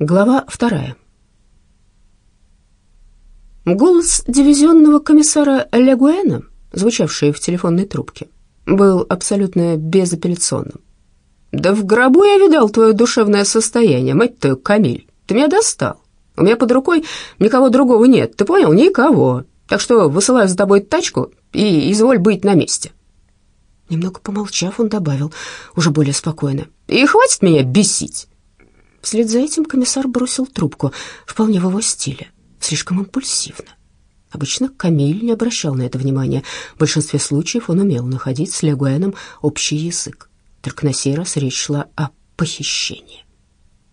Глава вторая. Голос дивизионного комиссара Легуэна, звучавший в телефонной трубке, был абсолютно безапелляционным. «Да в гробу я видал твое душевное состояние, мать твою, Камиль. Ты меня достал. У меня под рукой никого другого нет, ты понял? Никого. Так что высылаю за тобой тачку и изволь быть на месте». Немного помолчав, он добавил, уже более спокойно, «И хватит меня бесить». Вслед за этим комиссар бросил трубку, вполне в его стиле, слишком импульсивно. Обычно Камиль не обращал на это внимания. В большинстве случаев он умел находить с Легуэном общий язык. Только на сей раз речь шла о похищении.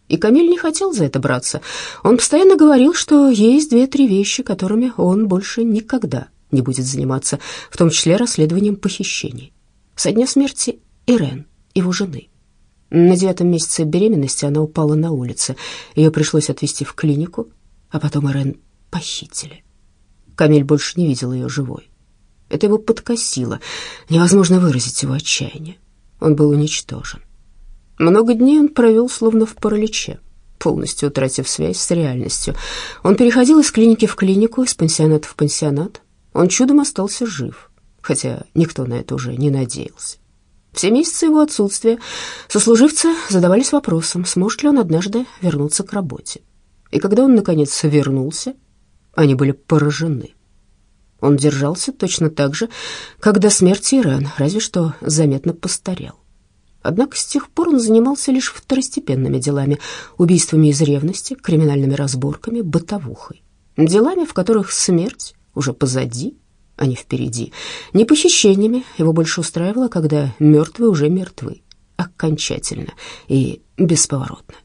И Камиль не хотел за это браться. Он постоянно говорил, что есть две-три вещи, которыми он больше никогда не будет заниматься, в том числе расследованием похищений. Со дня смерти Ирен, его жены. На девятом месяце беременности она упала на улице. Ее пришлось отвезти в клинику, а потом Ирен похитили. Камиль больше не видел ее живой. Это его подкосило. Невозможно выразить его отчаяние. Он был уничтожен. Много дней он провел словно в параличе, полностью утратив связь с реальностью. Он переходил из клиники в клинику, из пансионата в пансионат. Он чудом остался жив, хотя никто на это уже не надеялся. Все месяцы его отсутствия сослуживцы задавались вопросом, сможет ли он однажды вернуться к работе. И когда он, наконец, вернулся, они были поражены. Он держался точно так же, как до смерти Ирен, разве что заметно постарел. Однако с тех пор он занимался лишь второстепенными делами, убийствами из ревности, криминальными разборками, бытовухой. Делами, в которых смерть уже позади, а не впереди. Не похищениями его больше устраивало, когда мертвые уже мертвы, окончательно и бесповоротно.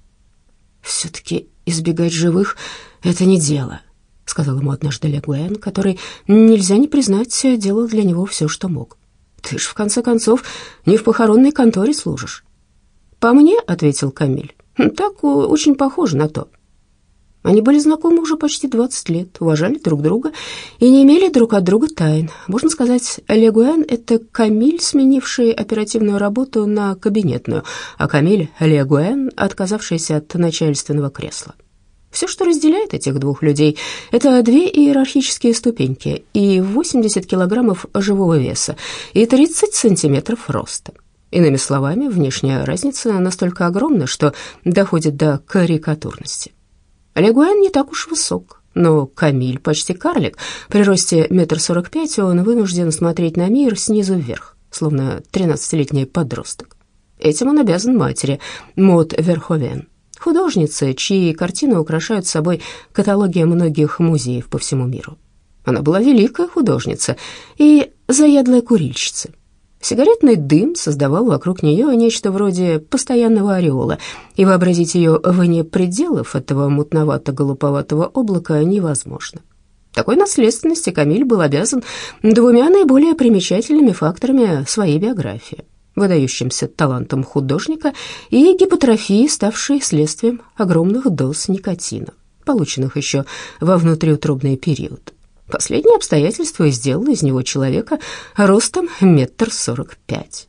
«Все-таки избегать живых — это не дело», — сказал ему однажды Легуэн, который, нельзя не признать, делал для него все, что мог. «Ты ж, в конце концов, не в похоронной конторе служишь». «По мне», — ответил Камиль, — «так очень похоже на то». Они были знакомы уже почти 20 лет, уважали друг друга и не имели друг от друга тайн. Можно сказать, Легуэн — это Камиль, сменивший оперативную работу на кабинетную, а Камиль — Легуэн, отказавшийся от начальственного кресла. Все, что разделяет этих двух людей, это две иерархические ступеньки и 80 килограммов живого веса и 30 сантиметров роста. Иными словами, внешняя разница настолько огромна, что доходит до карикатурности. Легуэн не так уж высок, но Камиль почти карлик. При росте метр сорок пять он вынужден смотреть на мир снизу вверх, словно тринадцатилетний подросток. Этим он обязан матери, Мод Верховен, художнице, чьи картины украшают собой каталоги многих музеев по всему миру. Она была великая художница и заядлая курильщица. Сигаретный дым создавал вокруг нее нечто вроде постоянного ореола, и вообразить ее вне пределов этого мутновато-голуповатого облака невозможно. Такой наследственности Камиль был обязан двумя наиболее примечательными факторами своей биографии выдающимся талантом художника и гипотрофией, ставшей следствием огромных доз никотина, полученных еще во внутриутробный период. Последнее обстоятельство и сделало из него человека ростом метр сорок пять.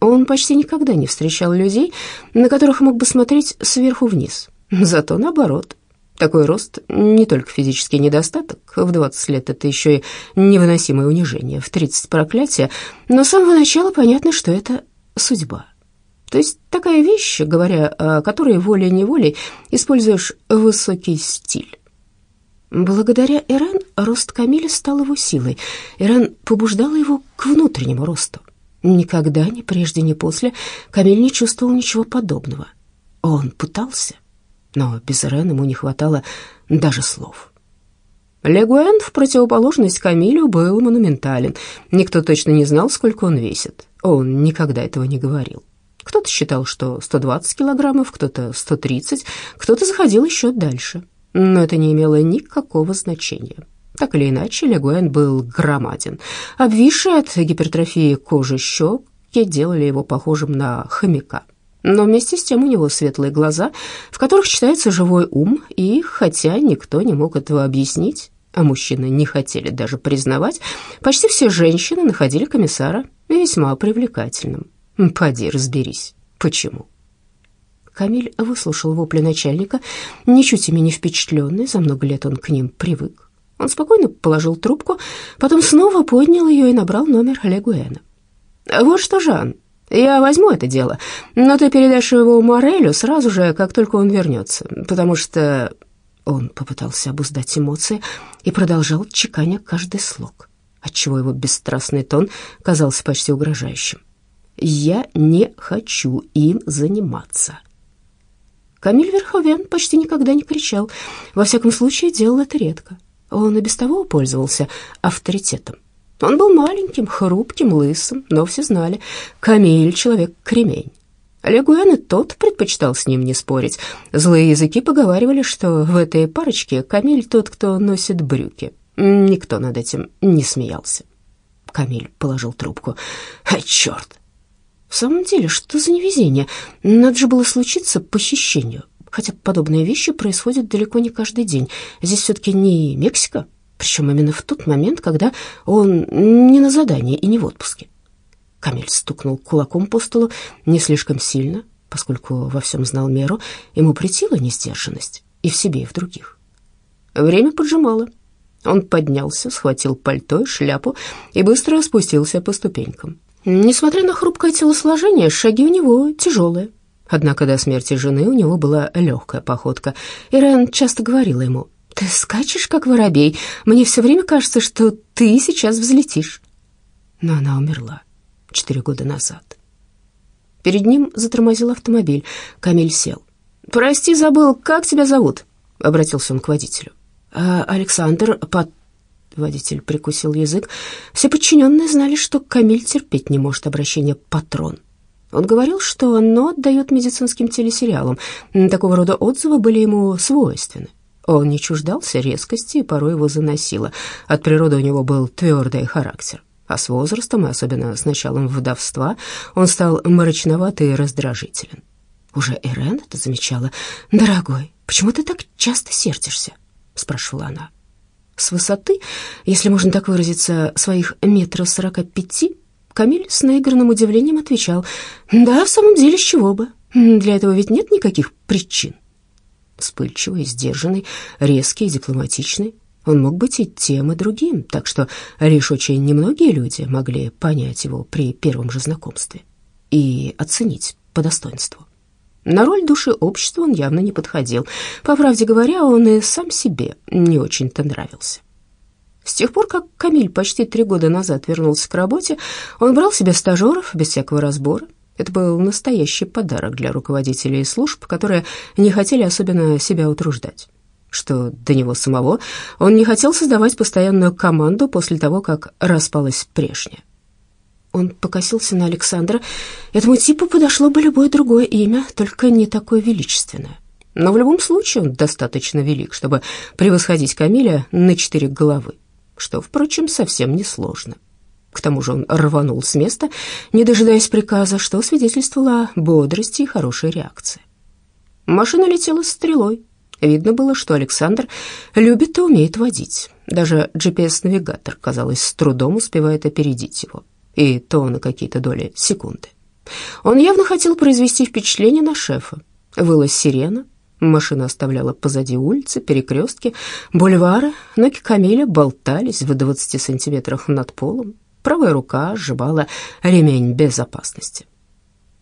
Он почти никогда не встречал людей, на которых мог бы смотреть сверху вниз. Зато наоборот. Такой рост не только физический недостаток, в 20 лет это еще и невыносимое унижение, в 30 проклятие, но с самого начала понятно, что это судьба. То есть такая вещь, говоря о которой волей-неволей используешь высокий стиль. Благодаря Ирен рост Камиля стал его силой. Ирен побуждала его к внутреннему росту. Никогда, ни прежде, ни после, Камиль не чувствовал ничего подобного. Он пытался, но без Ирен ему не хватало даже слов. Легуэн, в противоположность Камилю, был монументален. Никто точно не знал, сколько он весит. Он никогда этого не говорил. Кто-то считал, что 120 килограммов, кто-то 130, кто-то заходил еще дальше но это не имело никакого значения. Так или иначе, Легуэн был громаден. Обвисшие от гипертрофии кожи щеки делали его похожим на хомяка. Но вместе с тем у него светлые глаза, в которых читается живой ум, и хотя никто не мог этого объяснить, а мужчины не хотели даже признавать, почти все женщины находили комиссара весьма привлекательным. Поди разберись, почему. Камиль выслушал вопли начальника, ничуть ими не впечатленный, за много лет он к ним привык. Он спокойно положил трубку, потом снова поднял ее и набрал номер Легуэна. «Вот что, Жан, я возьму это дело, но ты передашь его Морелю сразу же, как только он вернется, потому что...» Он попытался обуздать эмоции и продолжал чеканя каждый слог, отчего его бесстрастный тон казался почти угрожающим. «Я не хочу им заниматься». Камиль Верховен почти никогда не кричал, во всяком случае делал это редко. Он и без того пользовался авторитетом. Он был маленьким, хрупким, лысым, но все знали, Камиль — человек-кремень. Легуэн и тот предпочитал с ним не спорить. Злые языки поговаривали, что в этой парочке Камиль тот, кто носит брюки. Никто над этим не смеялся. Камиль положил трубку. «А, черт!» «В самом деле, что за невезение? Надо же было случиться похищению. Хотя подобные вещи происходят далеко не каждый день. Здесь все-таки не Мексика, причем именно в тот момент, когда он не на задании и не в отпуске. Камиль стукнул кулаком по столу не слишком сильно, поскольку во всем знал меру, ему претила несдержанность и в себе, и в других. Время поджимало. Он поднялся, схватил пальто и шляпу и быстро спустился по ступенькам. Несмотря на хрупкое телосложение, шаги у него тяжелые. Однако до смерти жены у него была легкая походка. Ирен часто говорила ему, «Ты скачешь, как воробей. Мне все время кажется, что ты сейчас взлетишь». Но она умерла четыре года назад. Перед ним затормозил автомобиль. Камиль сел. «Прости, забыл, как тебя зовут?» — обратился он к водителю. «А «Александр Пат...» Водитель прикусил язык. Все подчиненные знали, что Камиль терпеть не может обращения «патрон». Он говорил, что оно отдает медицинским телесериалам. Такого рода отзывы были ему свойственны. Он не чуждался резкости, и порой его заносило. От природы у него был твердый характер. А с возрастом, и особенно с началом вдовства, он стал мрачноватый и раздражителен. Уже Ирен это замечала. «Дорогой, почему ты так часто сердишься?» — спрашивала она. С высоты, если можно так выразиться, своих метров сорока пяти, Камиль с наигранным удивлением отвечал, «Да, в самом деле, с чего бы? Для этого ведь нет никаких причин». Вспыльчивый, сдержанный, резкий, дипломатичный, он мог быть и тем, и другим, так что лишь очень немногие люди могли понять его при первом же знакомстве и оценить по достоинству. На роль души общества он явно не подходил. По правде говоря, он и сам себе не очень-то нравился. С тех пор, как Камиль почти три года назад вернулся к работе, он брал себе стажеров без всякого разбора. Это был настоящий подарок для руководителей служб, которые не хотели особенно себя утруждать что до него самого он не хотел создавать постоянную команду после того, как распалась прежняя. Он покосился на Александра. Этому типу подошло бы любое другое имя, только не такое величественное. Но в любом случае он достаточно велик, чтобы превосходить Камиля на четыре головы, что, впрочем, совсем несложно. К тому же он рванул с места, не дожидаясь приказа, что свидетельствовало о бодрости и хорошей реакции. Машина летела стрелой, Видно было, что Александр любит и умеет водить. Даже GPS-навигатор, казалось, с трудом успевает опередить его, и то на какие-то доли секунды. Он явно хотел произвести впечатление на шефа. Выла сирена, машина оставляла позади улицы, перекрестки, бульвары, ноги Камиля болтались в 20 сантиметрах над полом, правая рука сжимала ремень безопасности.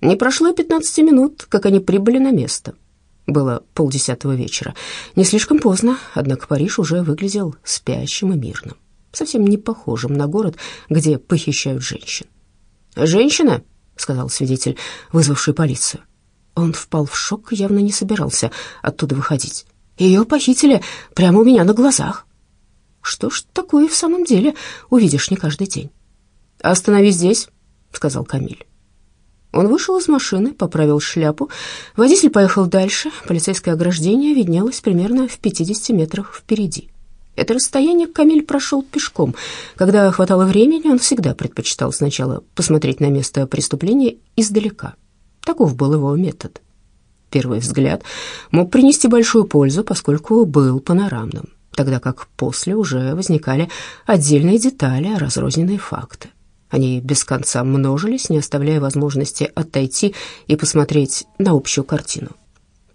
Не прошло 15 минут, как они прибыли на место — было полдесятого вечера. Не слишком поздно, однако Париж уже выглядел спящим и мирным, совсем не похожим на город, где похищают женщин. «Женщина?» — сказал свидетель, вызвавший полицию. Он впал в шок и явно не собирался оттуда выходить. Ее похитили прямо у меня на глазах. Что ж такое в самом деле увидишь не каждый день. «Остановись здесь», — сказал Камиль. Он вышел из машины, поправил шляпу. Водитель поехал дальше. Полицейское ограждение виднелось примерно в 50 метрах впереди. Это расстояние Камиль прошел пешком. Когда хватало времени, он всегда предпочитал сначала посмотреть на место преступления издалека. Таков был его метод. Первый взгляд мог принести большую пользу, поскольку был панорамным, тогда как после уже возникали отдельные детали, разрозненные факты. Они без конца множились, не оставляя возможности отойти и посмотреть на общую картину.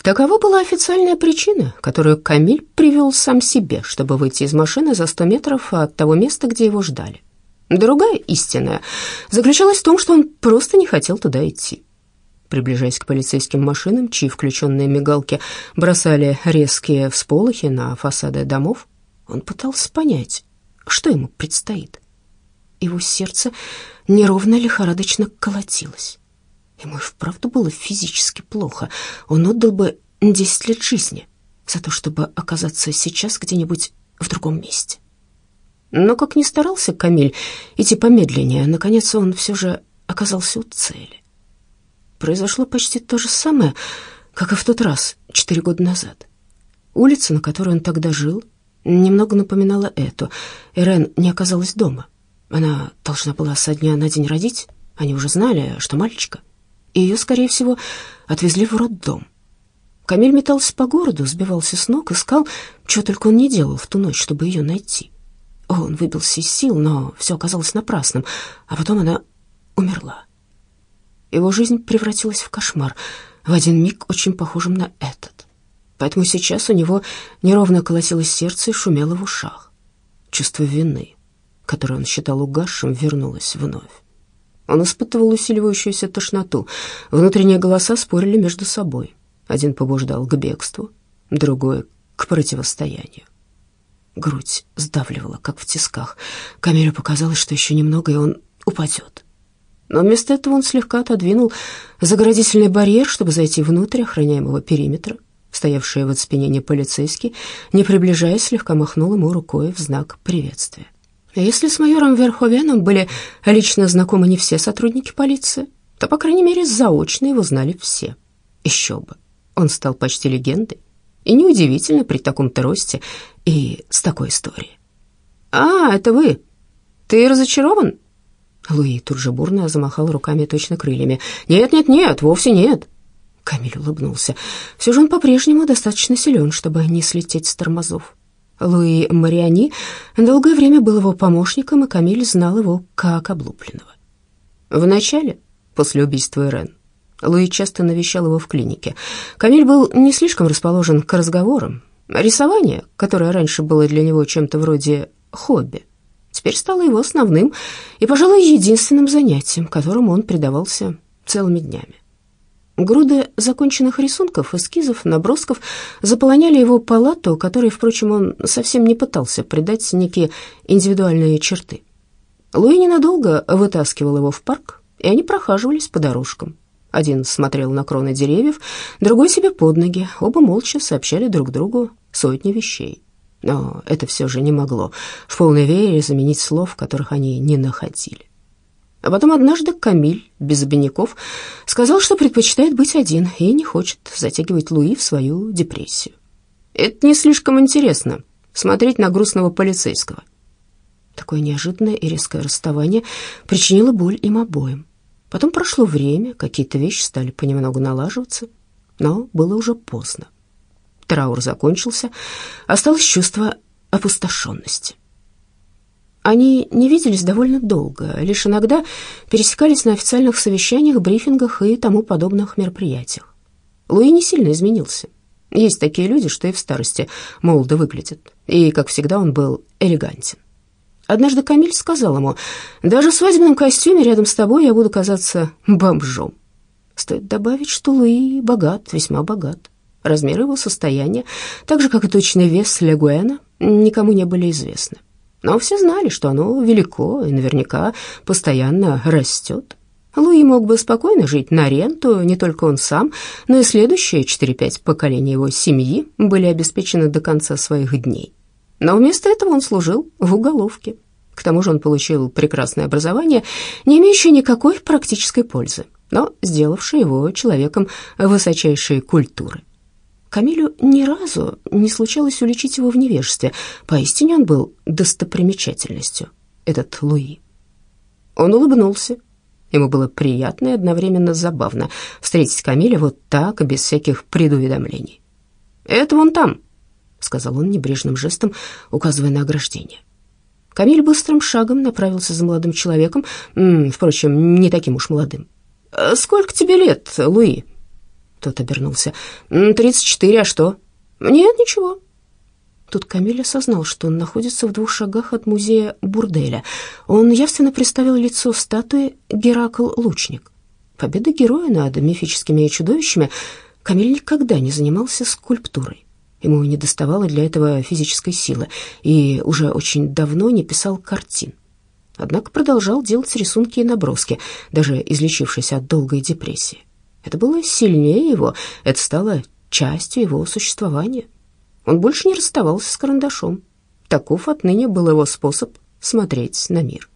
Такова была официальная причина, которую Камиль привел сам себе, чтобы выйти из машины за сто метров от того места, где его ждали. Другая истинная заключалась в том, что он просто не хотел туда идти. Приближаясь к полицейским машинам, чьи включенные мигалки бросали резкие всполохи на фасады домов, он пытался понять, что ему предстоит. Его сердце неровно лихорадочно колотилось. Ему и вправду было физически плохо. Он отдал бы десять лет жизни за то, чтобы оказаться сейчас где-нибудь в другом месте. Но как ни старался Камиль идти помедленнее, наконец он все же оказался у цели. Произошло почти то же самое, как и в тот раз, четыре года назад. Улица, на которой он тогда жил, немного напоминала эту. Ирен не оказалась дома. Она должна была со дня на день родить. Они уже знали, что мальчика и ее, скорее всего, отвезли в роддом. Камиль метался по городу, сбивался с ног, искал, что только он не делал в ту ночь, чтобы ее найти. Он выбился из сил, но все оказалось напрасным, а потом она умерла. Его жизнь превратилась в кошмар, в один миг очень похожим на этот. Поэтому сейчас у него неровно колотилось сердце и шумело в ушах. Чувство вины, которое он считал угасшим, вернулось вновь. Он испытывал усиливающуюся тошноту. Внутренние голоса спорили между собой. Один побуждал к бегству, другой — к противостоянию. Грудь сдавливала, как в тисках. Камилю показалось, что еще немного, и он упадет. Но вместо этого он слегка отодвинул заградительный барьер, чтобы зайти внутрь охраняемого периметра. Стоявший в оцепенении полицейский, не приближаясь, слегка махнул ему рукой в знак приветствия. Если с майором Верховеном были лично знакомы не все сотрудники полиции, то, по крайней мере, заочно его знали все. Еще бы, он стал почти легендой. И неудивительно при таком-то росте и с такой историей. «А, это вы? Ты разочарован?» Луи тут же бурно замахал руками точно крыльями. «Нет, нет, нет, вовсе нет!» Камиль улыбнулся. Все же он по-прежнему достаточно силен, чтобы не слететь с тормозов. Луи Мариани долгое время был его помощником, и Камиль знал его как облупленного. Вначале, после убийства Ирен, Луи часто навещал его в клинике. Камиль был не слишком расположен к разговорам. Рисование, которое раньше было для него чем-то вроде хобби, теперь стало его основным и, пожалуй, единственным занятием, которому он предавался целыми днями. Груды законченных рисунков, эскизов, набросков заполоняли его палату, которой, впрочем, он совсем не пытался придать некие индивидуальные черты. Луи ненадолго вытаскивал его в парк, и они прохаживались по дорожкам. Один смотрел на кроны деревьев, другой себе под ноги. Оба молча сообщали друг другу сотни вещей. Но это все же не могло в полной вере заменить слов, которых они не находили. А потом однажды Камиль, без обиняков, сказал, что предпочитает быть один и не хочет затягивать Луи в свою депрессию. «Это не слишком интересно, смотреть на грустного полицейского». Такое неожиданное и резкое расставание причинило боль им обоим. Потом прошло время, какие-то вещи стали понемногу налаживаться, но было уже поздно. Траур закончился, осталось чувство опустошенности. Они не виделись довольно долго, лишь иногда пересекались на официальных совещаниях, брифингах и тому подобных мероприятиях. Луи не сильно изменился. Есть такие люди, что и в старости молодо выглядят. И, как всегда, он был элегантен. Однажды Камиль сказал ему, «Даже в свадебном костюме рядом с тобой я буду казаться бомжом». Стоит добавить, что Луи богат, весьма богат. Размеры его состояния, так же, как и точный вес Легуэна, никому не были известны. Но все знали, что оно велико и наверняка постоянно растет. Луи мог бы спокойно жить на ренту, не только он сам, но и следующие 4-5 поколений его семьи были обеспечены до конца своих дней. Но вместо этого он служил в уголовке. К тому же он получил прекрасное образование, не имеющее никакой практической пользы, но сделавшее его человеком высочайшей культуры. Камилю ни разу не случалось уличить его в невежестве. Поистине он был достопримечательностью, этот Луи. Он улыбнулся. Ему было приятно и одновременно забавно встретить Камиля вот так, без всяких предуведомлений. «Это вон там», — сказал он небрежным жестом, указывая на ограждение. Камиль быстрым шагом направился за молодым человеком, впрочем, не таким уж молодым. «Сколько тебе лет, Луи?» Тот обернулся. «Тридцать четыре, а что?» «Нет, ничего». Тут Камиль осознал, что он находится в двух шагах от музея Бурделя. Он явственно представил лицо статуи Геракл-лучник. Победа героя над мифическими чудовищами Камиль никогда не занимался скульптурой. Ему не доставало для этого физической силы и уже очень давно не писал картин. Однако продолжал делать рисунки и наброски, даже излечившись от долгой депрессии. Это было сильнее его, это стало частью его существования. Он больше не расставался с карандашом. Таков отныне был его способ смотреть на мир.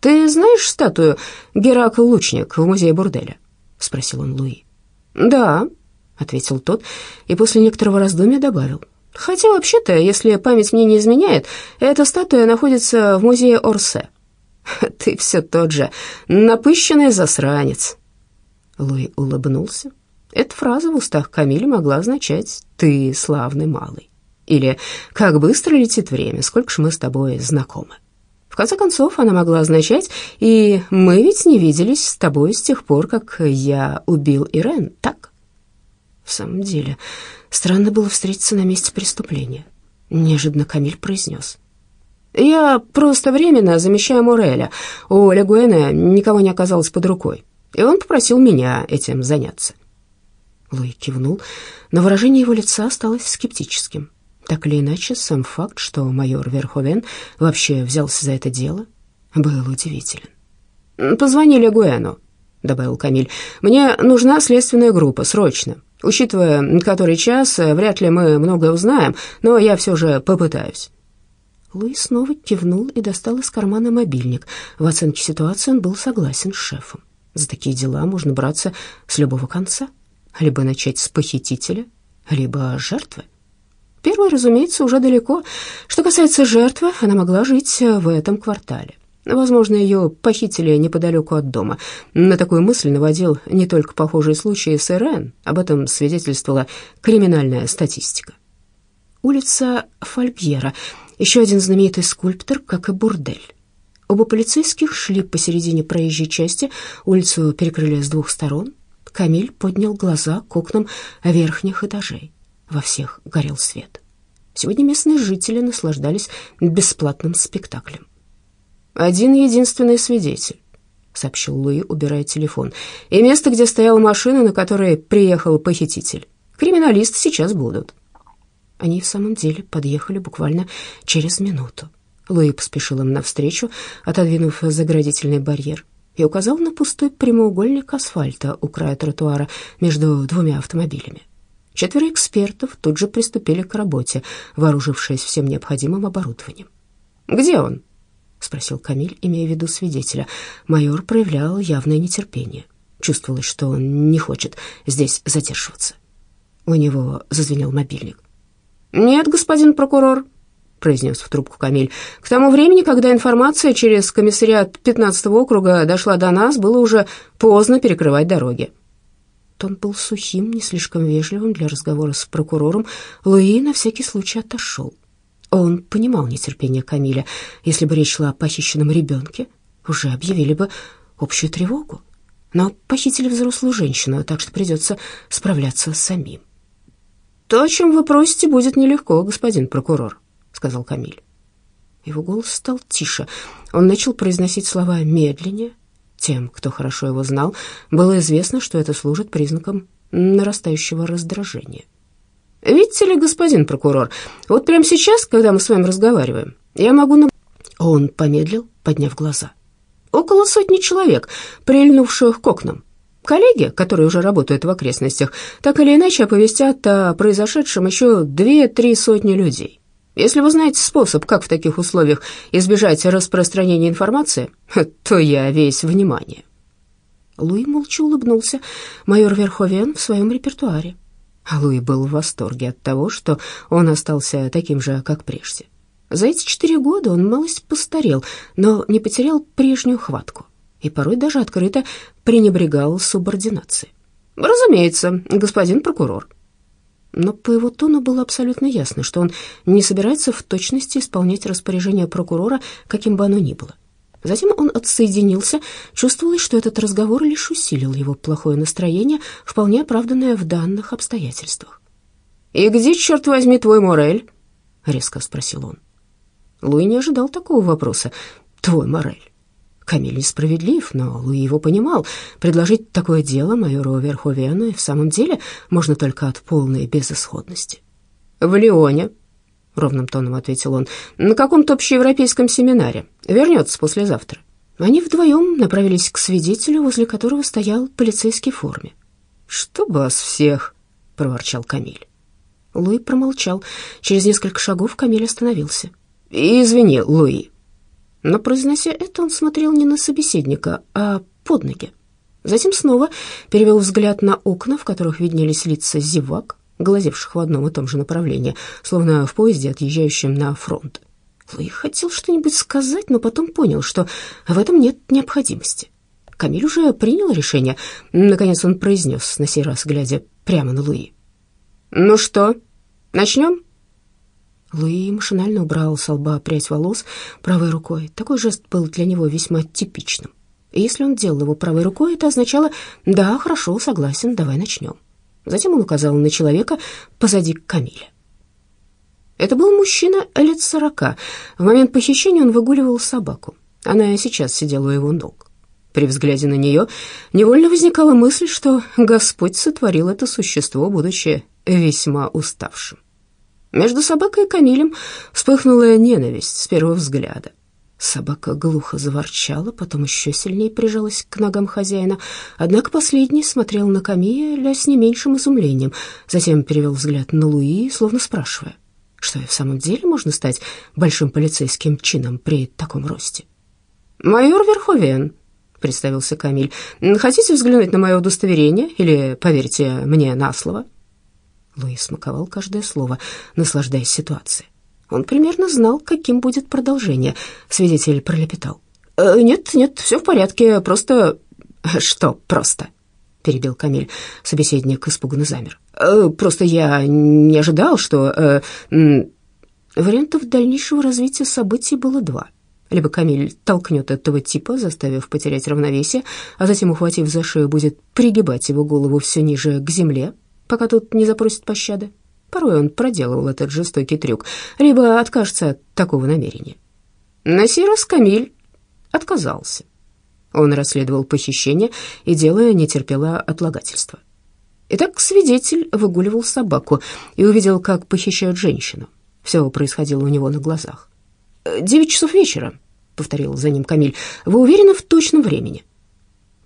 «Ты знаешь статую Геракл-лучник в музее Бурделя?» — спросил он Луи. «Да», — ответил тот, и после некоторого раздумья добавил. «Хотя, вообще-то, если память мне не изменяет, эта статуя находится в музее Орсе». «Ты все тот же напыщенный засранец», Луи улыбнулся. Эта фраза в устах Камиля могла означать «ты славный малый» или «как быстро летит время, сколько ж мы с тобой знакомы». В конце концов, она могла означать «и мы ведь не виделись с тобой с тех пор, как я убил Ирен, так?» В самом деле, странно было встретиться на месте преступления. Неожиданно Камиль произнес. «Я просто временно замещаю Муреля. У Легуэна никого не оказалось под рукой и он попросил меня этим заняться. Луи кивнул, но выражение его лица осталось скептическим. Так или иначе, сам факт, что майор Верховен вообще взялся за это дело, был удивителен. «Позвони Легуэну», — добавил Камиль. «Мне нужна следственная группа, срочно. Учитывая который час, вряд ли мы многое узнаем, но я все же попытаюсь». Луи снова кивнул и достал из кармана мобильник. В оценке ситуации он был согласен с шефом. За такие дела можно браться с любого конца. Либо начать с похитителя, либо жертвы. Первое, разумеется, уже далеко. Что касается жертвы, она могла жить в этом квартале. Возможно, ее похитили неподалеку от дома. На такую мысль наводил не только похожие случаи с РН, об этом свидетельствовала криминальная статистика. Улица Фольгьера, еще один знаменитый скульптор, как и Бурдель. Оба полицейских шли посередине проезжей части, улицу перекрыли с двух сторон. Камиль поднял глаза к окнам верхних этажей. Во всех горел свет. Сегодня местные жители наслаждались бесплатным спектаклем. «Один единственный свидетель», — сообщил Луи, убирая телефон, «и место, где стояла машина, на которой приехал похититель. Криминалисты сейчас будут». Они в самом деле подъехали буквально через минуту. Луи поспешил им навстречу, отодвинув заградительный барьер, и указал на пустой прямоугольник асфальта у края тротуара между двумя автомобилями. Четверо экспертов тут же приступили к работе, вооружившись всем необходимым оборудованием. «Где он?» — спросил Камиль, имея в виду свидетеля. Майор проявлял явное нетерпение. Чувствовалось, что он не хочет здесь задерживаться. У него зазвенел мобильник. «Нет, господин прокурор», — произнес в трубку Камиль. «К тому времени, когда информация через комиссариат 15-го округа дошла до нас, было уже поздно перекрывать дороги». Тон был сухим, не слишком вежливым для разговора с прокурором. Луи на всякий случай отошел. Он понимал нетерпение Камиля. Если бы речь шла о похищенном ребенке, уже объявили бы общую тревогу. Но похитили взрослую женщину, так что придется справляться самим. «То, о чем вы просите, будет нелегко, господин прокурор», сказал Камиль. Его голос стал тише. Он начал произносить слова медленнее. Тем, кто хорошо его знал, было известно, что это служит признаком нарастающего раздражения. «Видите ли, господин прокурор, вот прямо сейчас, когда мы с вами разговариваем, я могу...» на... Он помедлил, подняв глаза. «Около сотни человек, прильнувших к окнам. Коллеги, которые уже работают в окрестностях, так или иначе оповестят о произошедшем еще две-три сотни людей. Если вы знаете способ, как в таких условиях избежать распространения информации, то я весь внимание». Луи молча улыбнулся. Майор Верховен в своем репертуаре. А Луи был в восторге от того, что он остался таким же, как прежде. За эти четыре года он малость постарел, но не потерял прежнюю хватку и порой даже открыто пренебрегал субординацией. «Разумеется, господин прокурор», но по его тону было абсолютно ясно, что он не собирается в точности исполнять распоряжение прокурора, каким бы оно ни было. Затем он отсоединился, чувствовалось, что этот разговор лишь усилил его плохое настроение, вполне оправданное в данных обстоятельствах. «И где, черт возьми, твой Морель?» — резко спросил он. Луи не ожидал такого вопроса. «Твой Морель». Камиль несправедлив, но Луи его понимал. Предложить такое дело майору Верховену в самом деле можно только от полной безысходности. «В Лионе», — ровным тоном ответил он, — «на каком-то общеевропейском семинаре. Вернется послезавтра». Они вдвоем направились к свидетелю, возле которого стоял полицейский в форме. «Чтоб вас всех!» — проворчал Камиль. Луи промолчал. Через несколько шагов Камиль остановился. «Извини, Луи», но, произнося это, он смотрел не на собеседника, а под ноги. Затем снова перевел взгляд на окна, в которых виднелись лица зевак, глазевших в одном и том же направлении, словно в поезде, отъезжающем на фронт. Луи хотел что-нибудь сказать, но потом понял, что в этом нет необходимости. Камиль уже принял решение. Наконец он произнес, на сей раз глядя прямо на Луи. «Ну что, начнем?» Луи машинально убрал с лба прядь волос правой рукой. Такой жест был для него весьма типичным. И если он делал его правой рукой, это означало «да, хорошо, согласен, давай начнем». Затем он указал на человека позади Камиля. Это был мужчина лет сорока. В момент похищения он выгуливал собаку. Она сейчас сидела у его ног. При взгляде на нее невольно возникала мысль, что Господь сотворил это существо, будучи весьма уставшим. Между собакой и Камилем вспыхнула ненависть с первого взгляда. Собака глухо заворчала, потом еще сильнее прижалась к ногам хозяина. Однако последний смотрел на Камиля с не меньшим изумлением, затем перевел взгляд на Луи, словно спрашивая, что и в самом деле можно стать большим полицейским чином при таком росте. «Майор Верховен», — представился Камиль, — «хотите взглянуть на мое удостоверение или поверите мне на слово?» Луи смаковал каждое слово, наслаждаясь ситуацией. Он примерно знал, каким будет продолжение. Свидетель пролепетал. «Э, «Нет, нет, все в порядке, просто...» «Что просто?» — перебил Камиль. Собеседник испуганно замер. «Э, «Просто я не ожидал, что...» э, Вариантов дальнейшего развития событий было два. Либо Камиль толкнет этого типа, заставив потерять равновесие, а затем, ухватив за шею, будет пригибать его голову все ниже к земле, пока тут не запросит пощады. Порой он проделывал этот жестокий трюк, либо откажется от такого намерения. На сей раз Камиль отказался. Он расследовал похищение, и дело не терпело отлагательства. Итак, свидетель выгуливал собаку и увидел, как похищают женщину. Все происходило у него на глазах. «Девять часов вечера», — повторил за ним Камиль. «Вы уверены в точном времени?»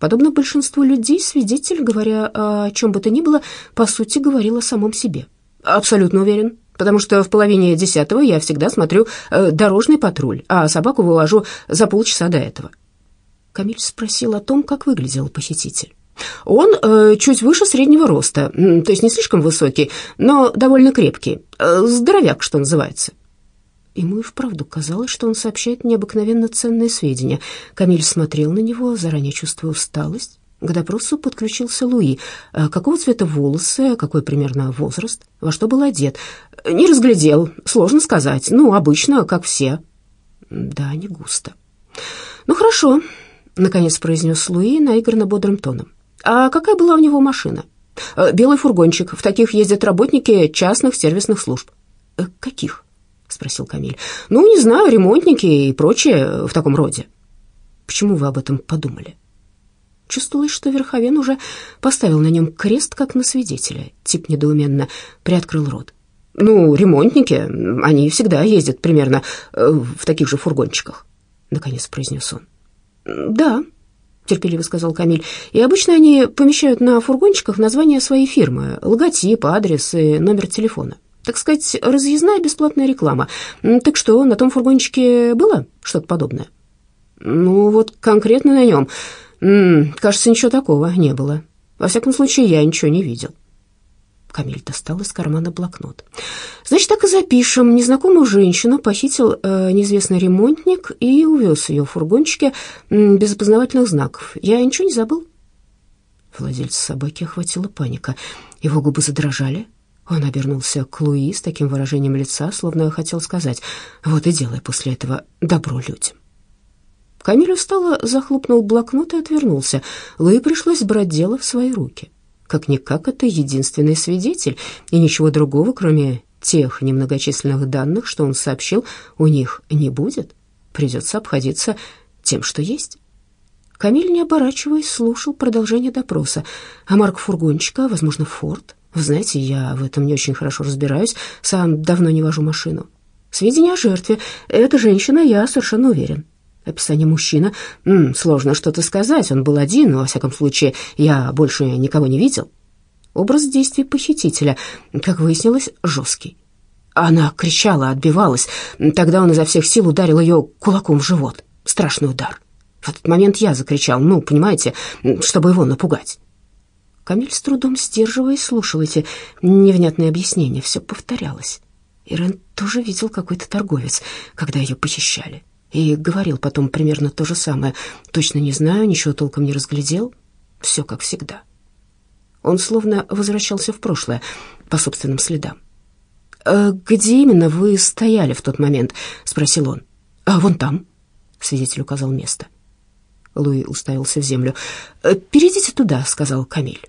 Подобно большинству людей, свидетель, говоря о чем бы то ни было, по сути говорил о самом себе. «Абсолютно уверен, потому что в половине десятого я всегда смотрю э, дорожный патруль, а собаку вывожу за полчаса до этого». Камиль спросил о том, как выглядел похититель. Он э, чуть выше среднего роста, то есть не слишком высокий, но довольно крепкий, э, здоровяк, что называется. Ему и вправду казалось, что он сообщает необыкновенно ценные сведения. Камиль смотрел на него, заранее чувствуя усталость. К допросу подключился Луи. «А какого цвета волосы, какой примерно возраст, во что был одет? Не разглядел, сложно сказать. Ну, обычно, как все. Да, не густо. Ну, хорошо, наконец произнес Луи наигранно бодрым тоном. А какая была у него машина? «Э, белый фургончик. В таких ездят работники частных сервисных служб. «Э, каких? — спросил Камиль. «Ну, не знаю, ремонтники и прочее в таком роде». «Почему вы об этом подумали?» Чувствовалось, что Верховен уже поставил на нем крест, как на свидетеля. Тип недоуменно приоткрыл рот. «Ну, ремонтники, они всегда ездят примерно э, в таких же фургончиках», — наконец произнес он. «Да», — терпеливо сказал Камиль, «и обычно они помещают на фургончиках название своей фирмы, логотип, адрес и номер телефона так сказать, разъездная бесплатная реклама. Так что, на том фургончике было что-то подобное? Ну, вот конкретно на нем, кажется, ничего такого не было. Во всяком случае, я ничего не видел. Камиль достал из кармана блокнот. «Значит, так и запишем. Незнакомую женщину похитил э, неизвестный ремонтник и увез ее в фургончике э, без опознавательных знаков. Я ничего не забыл?» Владельца собаки охватила паника. Его губы задрожали, он обернулся к Луи с таким выражением лица, словно хотел сказать, вот и делай после этого добро людям. Камиль устало захлопнул блокнот и отвернулся. Луи пришлось брать дело в свои руки. Как-никак это единственный свидетель, и ничего другого, кроме тех немногочисленных данных, что он сообщил, у них не будет. Придется обходиться тем, что есть. Камиль, не оборачиваясь, слушал продолжение допроса. А марк фургончика, возможно, Форд? Вы знаете, я в этом не очень хорошо разбираюсь, сам давно не вожу машину. Сведения о жертве. Эта женщина, я совершенно уверен. Описание мужчины. М, сложно что-то сказать, он был один, но, во всяком случае, я больше никого не видел. Образ действий похитителя, как выяснилось, жесткий. Она кричала, отбивалась. Тогда он изо всех сил ударил ее кулаком в живот. Страшный удар. В этот момент я закричал, ну, понимаете, чтобы его напугать. Камиль с трудом сдерживаясь слушал эти невнятные объяснения. Все повторялось. Ирен тоже видел какой-то торговец, когда ее похищали. И говорил потом примерно то же самое. Точно не знаю, ничего толком не разглядел. Все как всегда. Он словно возвращался в прошлое по собственным следам. «Э, «Где именно вы стояли в тот момент?» — спросил он. «А вон там», — свидетель указал место. Луи уставился в землю. «Э, «Перейдите туда», — сказал Камиль.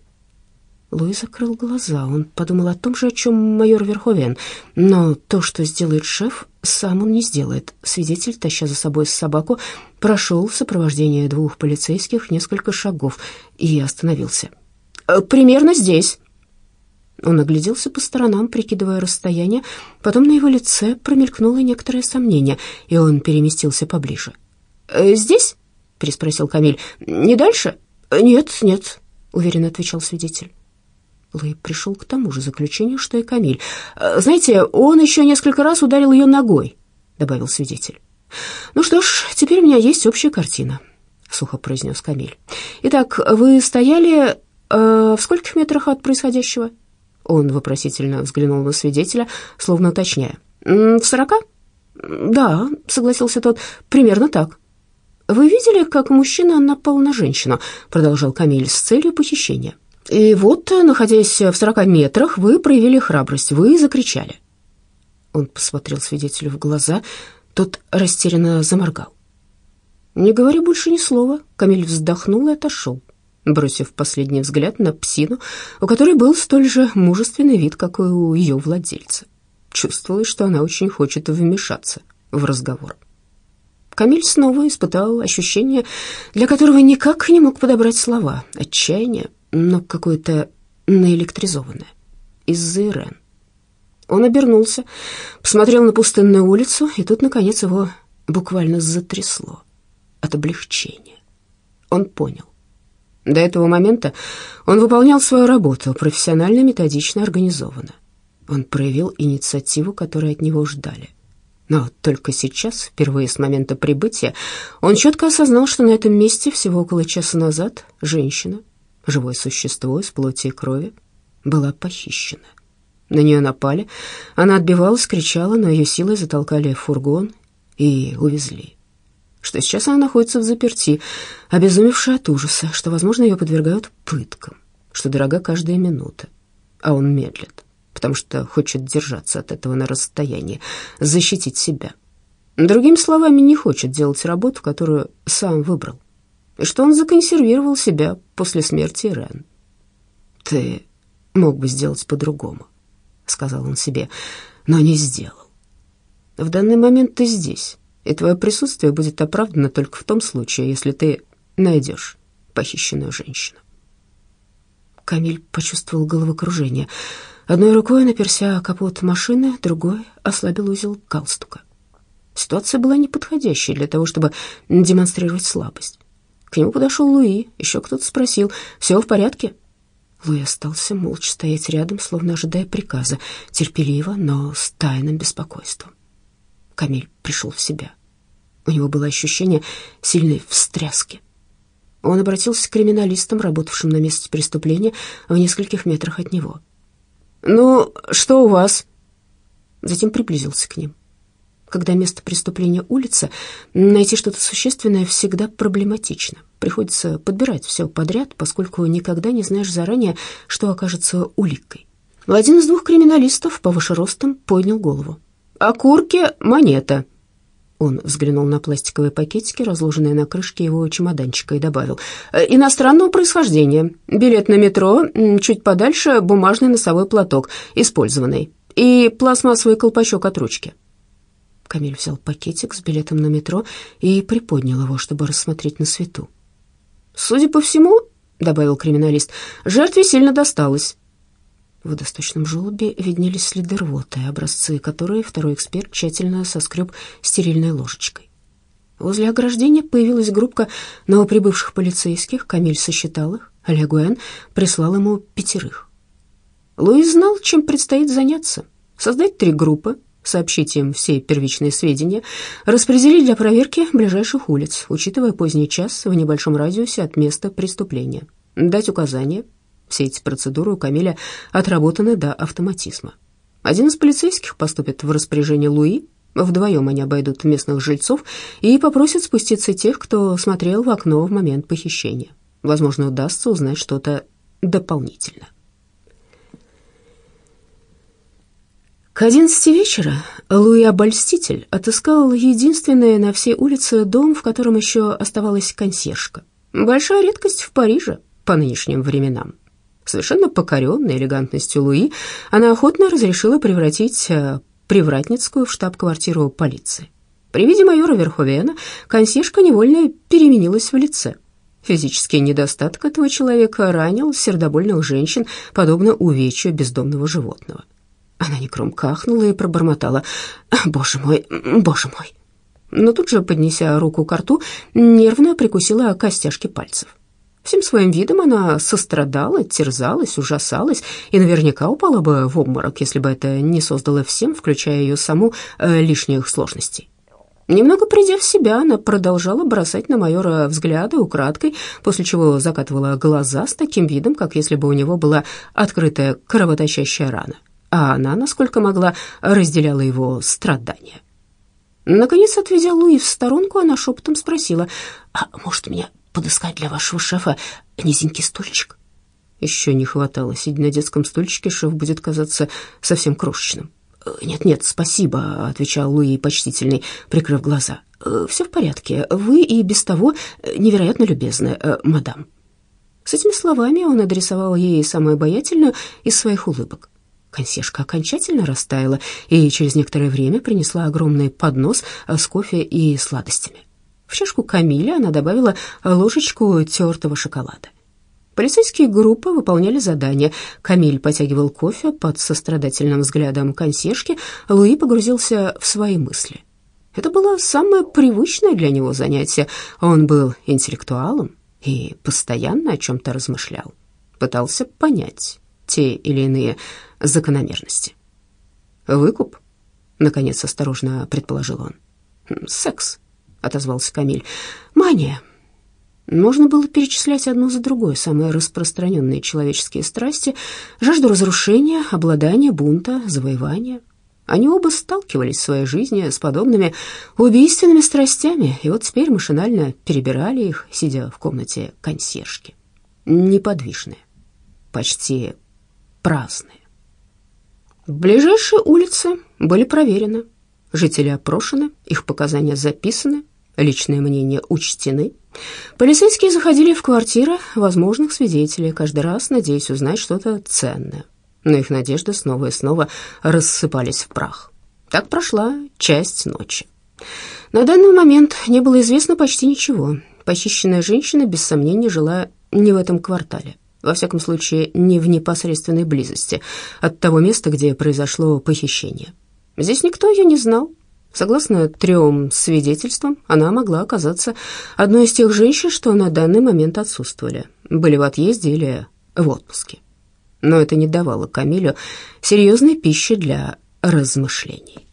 Луи закрыл глаза. Он подумал о том же, о чем майор Верховен. Но то, что сделает шеф, сам он не сделает. Свидетель, таща за собой собаку, прошел в сопровождении двух полицейских несколько шагов и остановился. «Э, «Примерно здесь». Он огляделся по сторонам, прикидывая расстояние. Потом на его лице промелькнуло некоторое сомнение, и он переместился поближе. «Э, «Здесь?» — переспросил Камиль. «Не дальше?» «Нет, нет», — уверенно отвечал свидетель. Луи пришел к тому же заключению, что и Камиль. «Э, «Знаете, он еще несколько раз ударил ее ногой», — добавил свидетель. «Ну что ж, теперь у меня есть общая картина», — сухо произнес Камиль. «Итак, вы стояли э, в скольких метрах от происходящего?» Он вопросительно взглянул на свидетеля, словно уточняя. «В сорока?» «Да», — согласился тот, — «примерно так». «Вы видели, как мужчина напал на женщину?» — продолжал Камиль с целью похищения. И вот, находясь в сорока метрах, вы проявили храбрость, вы закричали. Он посмотрел свидетелю в глаза, тот растерянно заморгал. Не говоря больше ни слова, Камиль вздохнул и отошел, бросив последний взгляд на псину, у которой был столь же мужественный вид, как и у ее владельца. Чувствовалось, что она очень хочет вмешаться в разговор. Камиль снова испытал ощущение, для которого никак не мог подобрать слова, отчаяние, но какое-то наэлектризованное. Из-за Ирен. Он обернулся, посмотрел на пустынную улицу, и тут, наконец, его буквально затрясло от облегчения. Он понял. До этого момента он выполнял свою работу профессионально, методично, организованно. Он проявил инициативу, которую от него ждали. Но только сейчас, впервые с момента прибытия, он четко осознал, что на этом месте всего около часа назад женщина, живое существо из плоти и крови, была похищена. На нее напали, она отбивалась, кричала, но ее силой затолкали в фургон и увезли. Что сейчас она находится в заперти, обезумевшая от ужаса, что, возможно, ее подвергают пыткам, что дорога каждая минута, а он медлит, потому что хочет держаться от этого на расстоянии, защитить себя. Другими словами, не хочет делать работу, которую сам выбрал и что он законсервировал себя после смерти Рен. «Ты мог бы сделать по-другому», — сказал он себе, — «но не сделал. В данный момент ты здесь, и твое присутствие будет оправдано только в том случае, если ты найдешь похищенную женщину». Камиль почувствовал головокружение. Одной рукой наперся капот машины, другой ослабил узел галстука. Ситуация была неподходящей для того, чтобы демонстрировать слабость. К нему подошел Луи, еще кто-то спросил, «Все в порядке?» Луи остался молча стоять рядом, словно ожидая приказа, терпеливо, но с тайным беспокойством. Камиль пришел в себя. У него было ощущение сильной встряски. Он обратился к криминалистам, работавшим на месте преступления в нескольких метрах от него. «Ну, что у вас?» Затем приблизился к ним. Когда место преступления улица, найти что-то существенное всегда проблематично. Приходится подбирать все подряд, поскольку никогда не знаешь заранее, что окажется уликой. Один из двух криминалистов, повыше ростом, поднял голову. «Окурки — монета». Он взглянул на пластиковые пакетики, разложенные на крышке его чемоданчика, и добавил. «Э, «Иностранного происхождения. Билет на метро, чуть подальше бумажный носовой платок, использованный, и пластмассовый колпачок от ручки». Камиль взял пакетик с билетом на метро и приподнял его, чтобы рассмотреть на свету. «Судя по всему, — добавил криминалист, — жертве сильно досталось. В водосточном желобе виднелись следы рвоты, образцы, которые второй эксперт тщательно соскреб стерильной ложечкой. Возле ограждения появилась группа новоприбывших полицейских. Камиль сосчитал их, а Легуэн прислал ему пятерых. Луис знал, чем предстоит заняться. Создать три группы, сообщить им все первичные сведения, распределить для проверки ближайших улиц, учитывая поздний час в небольшом радиусе от места преступления, дать указания, все эти процедуры у Камиля отработаны до автоматизма. Один из полицейских поступит в распоряжение Луи, вдвоем они обойдут местных жильцов и попросят спуститься тех, кто смотрел в окно в момент похищения. Возможно, удастся узнать что-то дополнительно. К одиннадцати вечера Луи Обольститель отыскал единственный на всей улице дом, в котором еще оставалась консьержка. Большая редкость в Париже по нынешним временам. Совершенно покоренной элегантностью Луи, она охотно разрешила превратить э, Привратницкую в штаб-квартиру полиции. При виде майора Верховена консьержка невольно переменилась в лице. Физический недостаток этого человека ранил сердобольных женщин, подобно увечью бездомного животного. Она негромко ахнула и пробормотала «Боже мой, боже мой!» Но тут же, поднеся руку к рту, нервно прикусила костяшки пальцев. Всем своим видом она сострадала, терзалась, ужасалась и наверняка упала бы в обморок, если бы это не создало всем, включая ее саму, э, лишних сложностей. Немного придя в себя, она продолжала бросать на майора взгляды украдкой, после чего закатывала глаза с таким видом, как если бы у него была открытая кровоточащая рана, а она, насколько могла, разделяла его страдания. Наконец, отведя Луи в сторонку, она шепотом спросила, «А может, меня подыскать для вашего шефа низенький стульчик?» Еще не хватало. Сидя на детском стульчике, шеф будет казаться совсем крошечным. «Нет-нет, спасибо», — отвечал Луи почтительный, прикрыв глаза. «Все в порядке. Вы и без того невероятно любезны, мадам». С этими словами он адресовал ей самую обаятельную из своих улыбок. Консьержка окончательно растаяла и через некоторое время принесла огромный поднос с кофе и сладостями. В чашку Камиля она добавила ложечку тертого шоколада. Полицейские группы выполняли задание. Камиль потягивал кофе под сострадательным взглядом консьержки, Луи погрузился в свои мысли. Это было самое привычное для него занятие. Он был интеллектуалом и постоянно о чем-то размышлял. Пытался понять те или иные закономерности. «Выкуп?» — наконец осторожно предположил он. «Секс», — отозвался Камиль. «Мания». Можно было перечислять одну за другой самые распространенные человеческие страсти, жажду разрушения, обладания, бунта, завоевания. Они оба сталкивались в своей жизни с подобными убийственными страстями, и вот теперь машинально перебирали их, сидя в комнате консьержки. Неподвижные, почти праздные. Ближайшие улицы были проверены, жители опрошены, их показания записаны, личные мнения учтены. Полицейские заходили в квартиры возможных свидетелей, каждый раз надеясь узнать что-то ценное. Но их надежды снова и снова рассыпались в прах. Так прошла часть ночи. На данный момент не было известно почти ничего. Похищенная женщина, без сомнения, жила не в этом квартале. Во всяком случае, не в непосредственной близости от того места, где произошло похищение. Здесь никто ее не знал, Согласно трем свидетельствам, она могла оказаться одной из тех женщин, что на данный момент отсутствовали, были в отъезде или в отпуске. Но это не давало Камилю серьезной пищи для размышлений.